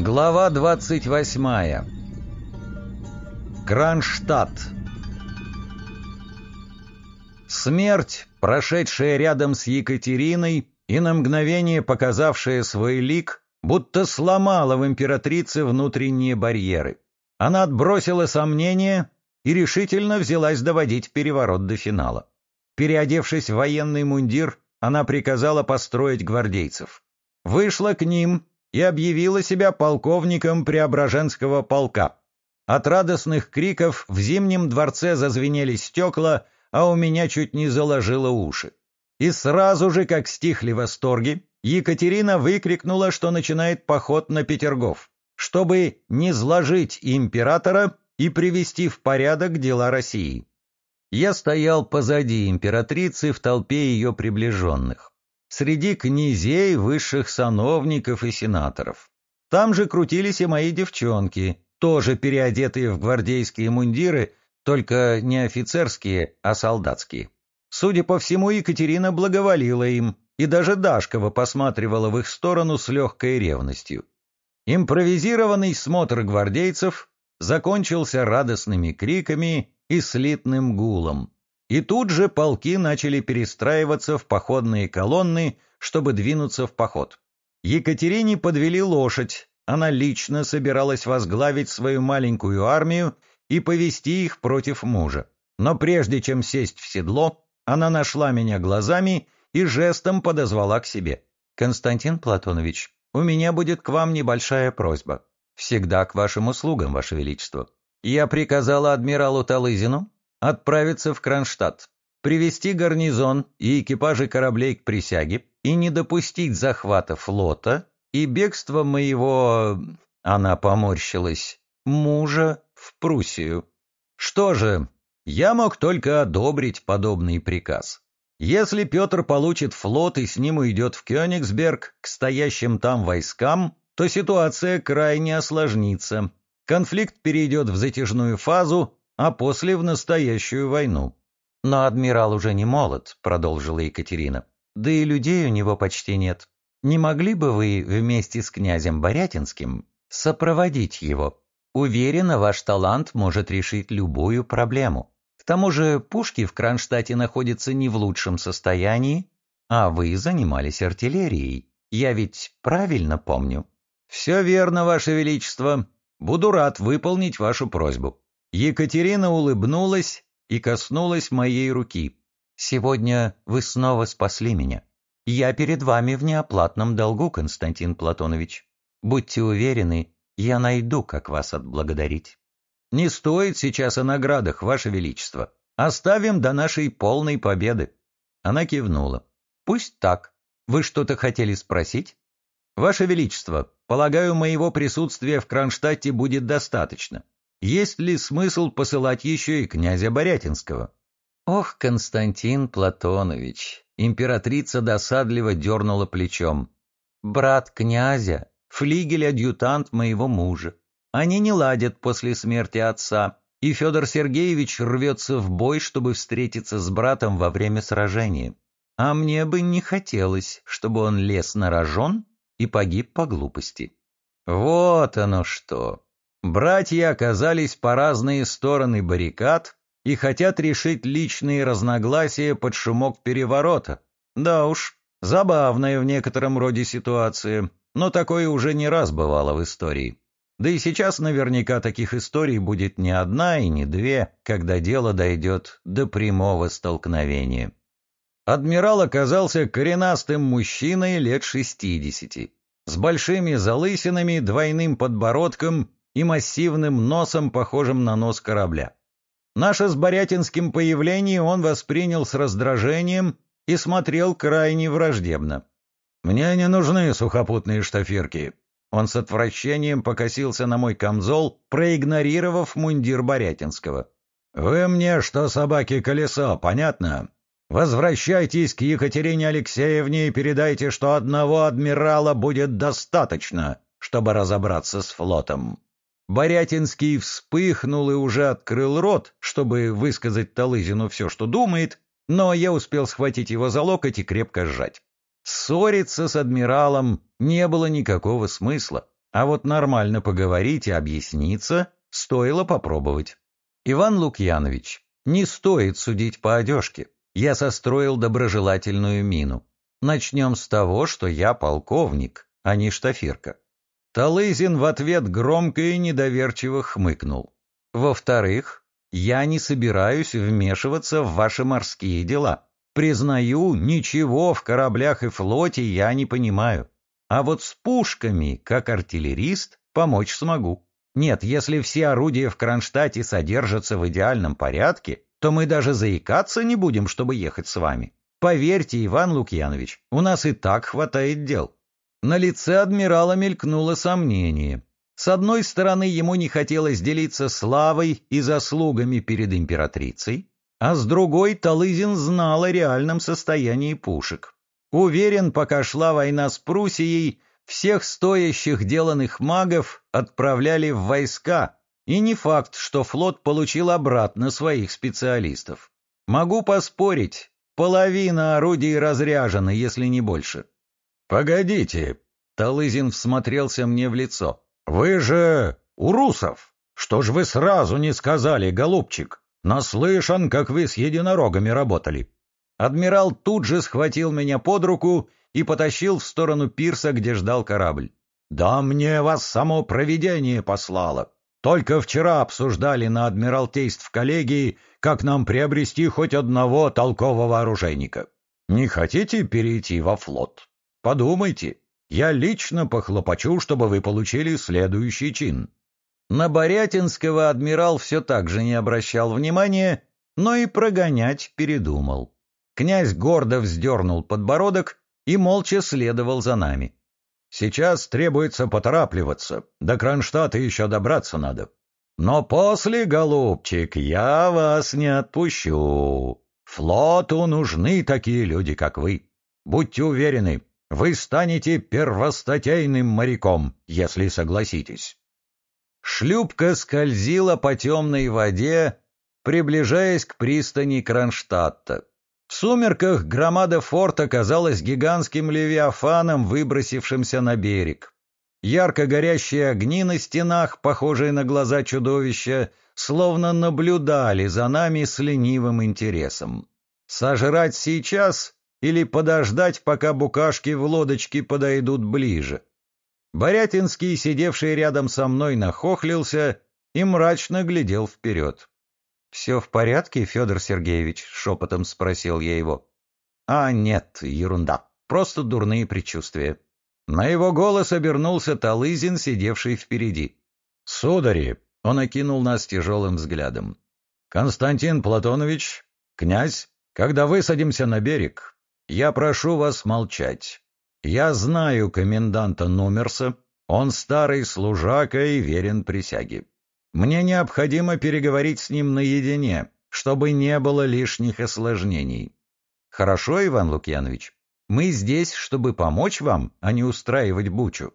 Глава 28. Кронштадт. Смерть, прошедшая рядом с Екатериной и на мгновение показавшая свой лик, будто сломала в императрице внутренние барьеры. Она отбросила сомнения и решительно взялась доводить переворот до финала. Переодевшись в военный мундир, она приказала построить гвардейцев. Вышла к ним и объявила себя полковником Преображенского полка. От радостных криков в Зимнем дворце зазвенели стекла, а у меня чуть не заложило уши. И сразу же, как стихли восторги, Екатерина выкрикнула, что начинает поход на Петергоф, чтобы не сложить императора и привести в порядок дела России. Я стоял позади императрицы в толпе ее приближенных среди князей, высших сановников и сенаторов. Там же крутились и мои девчонки, тоже переодетые в гвардейские мундиры, только не офицерские, а солдатские. Судя по всему, Екатерина благоволила им, и даже Дашкова посматривала в их сторону с легкой ревностью. Импровизированный смотр гвардейцев закончился радостными криками и слитным гулом. И тут же полки начали перестраиваться в походные колонны, чтобы двинуться в поход. Екатерине подвели лошадь, она лично собиралась возглавить свою маленькую армию и повести их против мужа. Но прежде чем сесть в седло, она нашла меня глазами и жестом подозвала к себе. «Константин Платонович, у меня будет к вам небольшая просьба. Всегда к вашим услугам, ваше величество. Я приказала адмиралу Талызину отправиться в Кронштадт, привести гарнизон и экипажи кораблей к присяге и не допустить захвата флота и бегства моего... Она поморщилась. Мужа в Пруссию. Что же, я мог только одобрить подобный приказ. Если Петр получит флот и с ним уйдет в Кёнигсберг к стоящим там войскам, то ситуация крайне осложнится. Конфликт перейдет в затяжную фазу, а после в настоящую войну. Но адмирал уже не молод, продолжила Екатерина. Да и людей у него почти нет. Не могли бы вы вместе с князем Борятинским сопроводить его? Уверена, ваш талант может решить любую проблему. К тому же пушки в Кронштадте находятся не в лучшем состоянии, а вы занимались артиллерией. Я ведь правильно помню? Все верно, ваше величество. Буду рад выполнить вашу просьбу. Екатерина улыбнулась и коснулась моей руки. «Сегодня вы снова спасли меня. Я перед вами в неоплатном долгу, Константин Платонович. Будьте уверены, я найду, как вас отблагодарить. Не стоит сейчас о наградах, Ваше Величество. Оставим до нашей полной победы». Она кивнула. «Пусть так. Вы что-то хотели спросить?» «Ваше Величество, полагаю, моего присутствия в Кронштадте будет достаточно. Есть ли смысл посылать еще и князя Борятинского? Ох, Константин Платонович, императрица досадливо дернула плечом. Брат князя, флигель-адъютант моего мужа. Они не ладят после смерти отца, и Федор Сергеевич рвется в бой, чтобы встретиться с братом во время сражения. А мне бы не хотелось, чтобы он лез на рожон и погиб по глупости. Вот оно что! Братья оказались по разные стороны баррикад и хотят решить личные разногласия под шумок переворота. Да уж, забавная в некотором роде ситуация, но такое уже не раз бывало в истории. Да и сейчас наверняка таких историй будет не одна и не две, когда дело дойдет до прямого столкновения. Адмирал оказался коренастым мужчиной лет шестидесяти, с большими залысинами, двойным подбородком и массивным носом, похожим на нос корабля. Наше с Борятинским появление он воспринял с раздражением и смотрел крайне враждебно. «Мне не нужны сухопутные штафирки». Он с отвращением покосился на мой камзол, проигнорировав мундир Борятинского. «Вы мне, что собаки колесо, понятно? Возвращайтесь к Екатерине Алексеевне и передайте, что одного адмирала будет достаточно, чтобы разобраться с флотом». Борятинский вспыхнул и уже открыл рот, чтобы высказать Талызину все, что думает, но я успел схватить его за локоть и крепко сжать. Ссориться с адмиралом не было никакого смысла. А вот нормально поговорить и объясниться стоило попробовать. Иван Лукьянович, не стоит судить по одежке. Я состроил доброжелательную мину. Начнем с того, что я полковник, а не штафирка. Талызин в ответ громко и недоверчиво хмыкнул. Во-вторых, я не собираюсь вмешиваться в ваши морские дела. Признаю, ничего в кораблях и флоте я не понимаю. А вот с пушками, как артиллерист, помочь смогу. Нет, если все орудия в Кронштадте содержатся в идеальном порядке, то мы даже заикаться не будем, чтобы ехать с вами. Поверьте, Иван Лукьянович, у нас и так хватает дел. На лице адмирала мелькнуло сомнение. С одной стороны, ему не хотелось делиться славой и заслугами перед императрицей, а с другой Талызин знал о реальном состоянии пушек. Уверен, пока шла война с Пруссией, всех стоящих деланных магов отправляли в войска, и не факт, что флот получил обратно своих специалистов. Могу поспорить, половина орудий разряжена, если не больше. «Погодите», — Талызин всмотрелся мне в лицо, — «вы же у русов. Что ж вы сразу не сказали, голубчик? Наслышан, как вы с единорогами работали». Адмирал тут же схватил меня под руку и потащил в сторону пирса, где ждал корабль. «Да мне вас само провидение послало. Только вчера обсуждали на Адмиралтейств в коллегии, как нам приобрести хоть одного толкового оружейника. Не хотите перейти во флот? Подумайте, я лично похлопочу, чтобы вы получили следующий чин». На Борятинского адмирал все так же не обращал внимания, но и прогонять передумал. Князь гордо вздернул подбородок и молча следовал за нами. «Сейчас требуется поторапливаться, до Кронштадта еще добраться надо. Но после, голубчик, я вас не отпущу. Флоту нужны такие люди, как вы. Будьте уверены, вы станете первостатейным моряком, если согласитесь». Шлюпка скользила по темной воде, приближаясь к пристани Кронштадта. В сумерках громада форта казалась гигантским левиафаном, выбросившимся на берег. Ярко горящие огни на стенах, похожие на глаза чудовища, словно наблюдали за нами с ленивым интересом. Сожрать сейчас или подождать, пока букашки в лодочке подойдут ближе? Борятинский, сидевший рядом со мной, нахохлился и мрачно глядел вперед. «Все в порядке, Федор Сергеевич?» — шепотом спросил я его. «А, нет, ерунда. Просто дурные предчувствия». На его голос обернулся Талызин, сидевший впереди. «Судари!» — он окинул нас тяжелым взглядом. «Константин Платонович, князь, когда высадимся на берег, я прошу вас молчать. Я знаю коменданта Нумерса, он старый служака и верен присяге. Мне необходимо переговорить с ним наедине, чтобы не было лишних осложнений. Хорошо, Иван Лукьянович, мы здесь, чтобы помочь вам, а не устраивать бучу.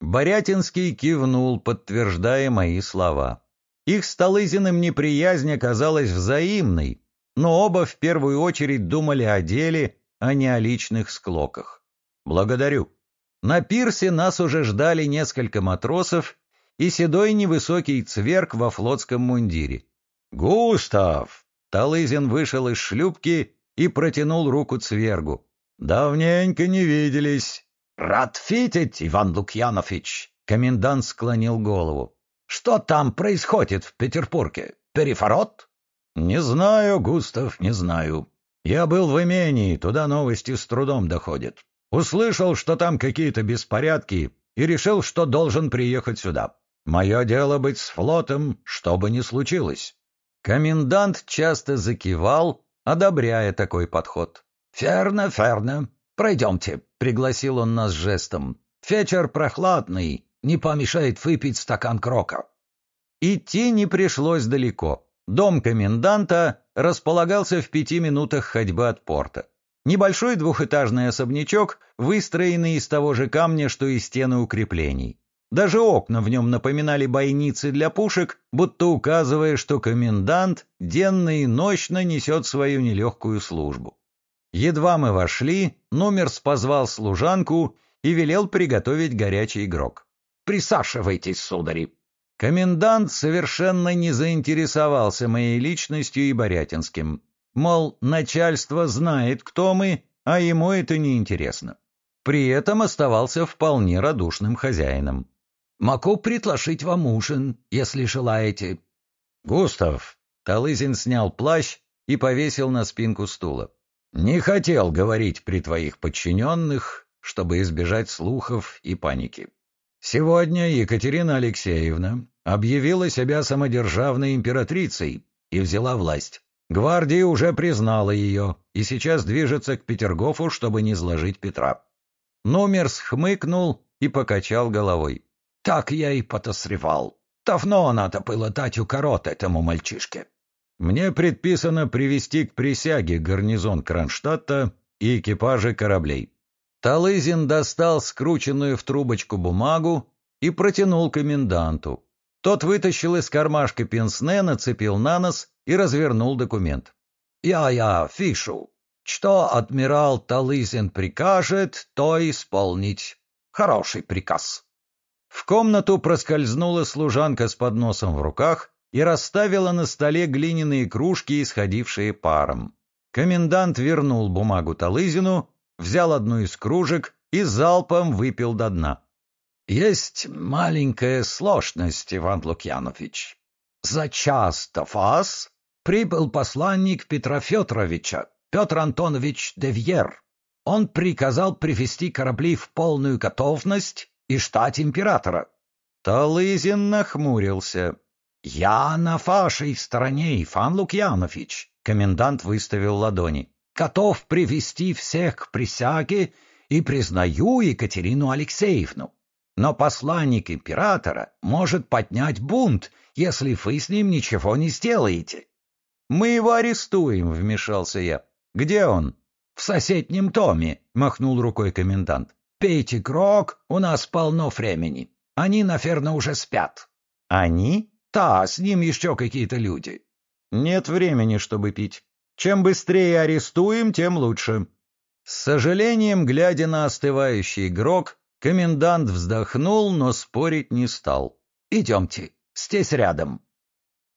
Борятинский кивнул, подтверждая мои слова. Их с Талызиным неприязнь оказалась взаимной, но оба в первую очередь думали о деле, а не о личных склоках. Благодарю. На пирсе нас уже ждали несколько матросов, и седой невысокий цверк во флотском мундире. «Густав!» Талызин вышел из шлюпки и протянул руку цвергу. «Давненько не виделись». «Рад фитить, Иван Лукьянович!» Комендант склонил голову. «Что там происходит в Петербурге? Переворот?» «Не знаю, Густав, не знаю. Я был в имении, туда новости с трудом доходят. Услышал, что там какие-то беспорядки, и решил, что должен приехать сюда. Мое дело быть с флотом, что бы ни случилось. Комендант часто закивал, одобряя такой подход. «Ферно, ферно. Пройдемте», — пригласил он нас жестом. «Вечер прохладный, не помешает выпить стакан крока». Идти не пришлось далеко. Дом коменданта располагался в пяти минутах ходьбы от порта. Небольшой двухэтажный особнячок, выстроенный из того же камня, что и стены укреплений. Даже окна в нем напоминали бойницы для пушек, будто указывая, что комендант денно и ночно несет свою нелегкую службу. Едва мы вошли, Номерс позвал служанку и велел приготовить горячий игрок. Присаживайтесь, судари». Комендант совершенно не заинтересовался моей личностью и Борятинским. Мол, начальство знает, кто мы, а ему это не интересно. При этом оставался вполне радушным хозяином. «Могу предложить вам ужин, если желаете». «Густав!» — Талызин снял плащ и повесил на спинку стула. «Не хотел говорить при твоих подчиненных, чтобы избежать слухов и паники. Сегодня Екатерина Алексеевна объявила себя самодержавной императрицей и взяла власть. Гвардия уже признала ее и сейчас движется к Петергофу, чтобы не сложить Петра. Номерс хмыкнул и покачал головой. «Так я и подозревал. Давно надо было дать укорот этому мальчишке». «Мне предписано привести к присяге гарнизон Кронштадта и экипажи кораблей». Талызин достал скрученную в трубочку бумагу и протянул коменданту. Тот вытащил из кармашка пенсне, нацепил на нос и развернул документ. «Я-я, фишу. Что адмирал Талызин прикажет, то исполнить. Хороший приказ». В комнату проскользнула служанка с подносом в руках и расставила на столе глиняные кружки, исходившие паром. Комендант вернул бумагу Талызину, взял одну из кружек и залпом выпил до дна. Есть маленькая сложность, Иван Лукьянович. За час до вас прибыл посланник Петра Федоровича, Петр Антонович Девьер. Он приказал привести корабли в полную готовность и ждать императора. Талызин нахмурился. «Я на вашей стороне, Иван Лукьянович», — комендант выставил ладони. «Готов привести всех к присяге и признаю Екатерину Алексеевну. Но посланник императора может поднять бунт, если вы с ним ничего не сделаете. Мы его арестуем, вмешался я. Где он? В соседнем томе, махнул рукой комендант. Пейте крок, у нас полно времени. Они, наверное, уже спят. Они? Да, с ним еще какие-то люди. Нет времени, чтобы пить. Чем быстрее арестуем, тем лучше. С сожалением, глядя на остывающий грок, Комендант вздохнул, но спорить не стал. «Идемте, здесь рядом».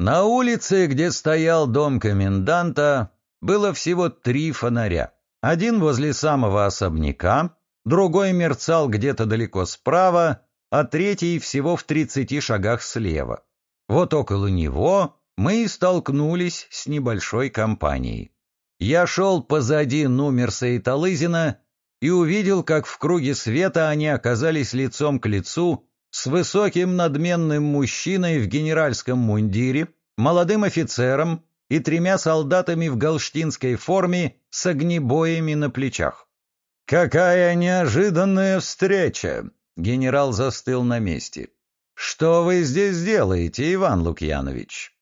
На улице, где стоял дом коменданта, было всего три фонаря. Один возле самого особняка, другой мерцал где-то далеко справа, а третий всего в тридцати шагах слева. Вот около него мы столкнулись с небольшой компанией. Я шел позади Нумерса и Талызина, и увидел, как в круге света они оказались лицом к лицу с высоким надменным мужчиной в генеральском мундире, молодым офицером и тремя солдатами в галштинской форме с огнебоями на плечах. «Какая неожиданная встреча!» — генерал застыл на месте. «Что вы здесь делаете, Иван Лукьянович?»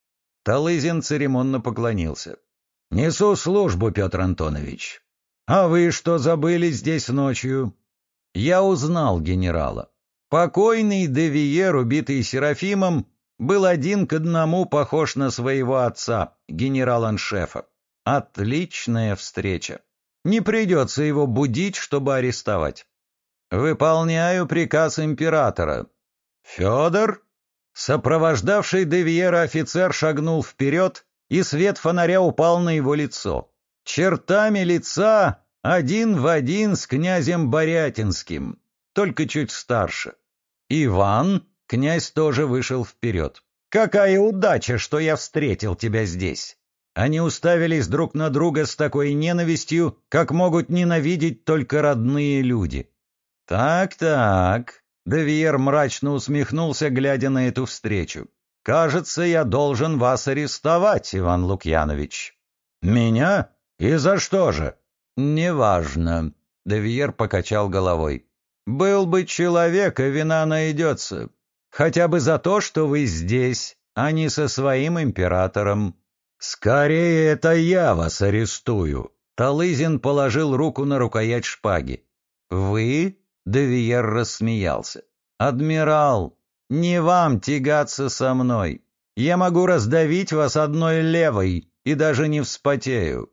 Талызин церемонно поклонился. «Несу службу, Петр Антонович. «А вы что забыли здесь ночью?» Я узнал генерала. Покойный Девиер, убитый Серафимом, был один к одному похож на своего отца, генерал-аншефа. Отличная встреча. Не придется его будить, чтобы арестовать. Выполняю приказ императора. Федор? Сопровождавший Девиера офицер шагнул вперед, и свет фонаря упал на его лицо чертами лица один в один с князем Борятинским, только чуть старше. Иван, князь тоже вышел вперед. «Какая удача, что я встретил тебя здесь!» Они уставились друг на друга с такой ненавистью, как могут ненавидеть только родные люди. «Так-так», — Девиер мрачно усмехнулся, глядя на эту встречу. «Кажется, я должен вас арестовать, Иван Лукьянович». «Меня? «И за что же?» «Неважно», — Девьер покачал головой. «Был бы человек, и вина найдется. Хотя бы за то, что вы здесь, а не со своим императором». «Скорее это я вас арестую!» Талызин положил руку на рукоять шпаги. «Вы?» — Девиер рассмеялся. «Адмирал, не вам тягаться со мной. Я могу раздавить вас одной левой и даже не вспотею.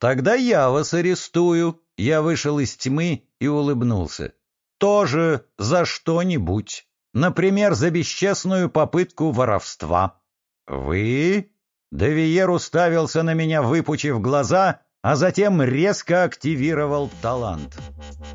«Тогда я вас арестую». Я вышел из тьмы и улыбнулся. «Тоже за что-нибудь». Например, за бесчестную попытку воровства. Вы? Девиер уставился на меня, выпучив глаза, а затем резко активировал талант.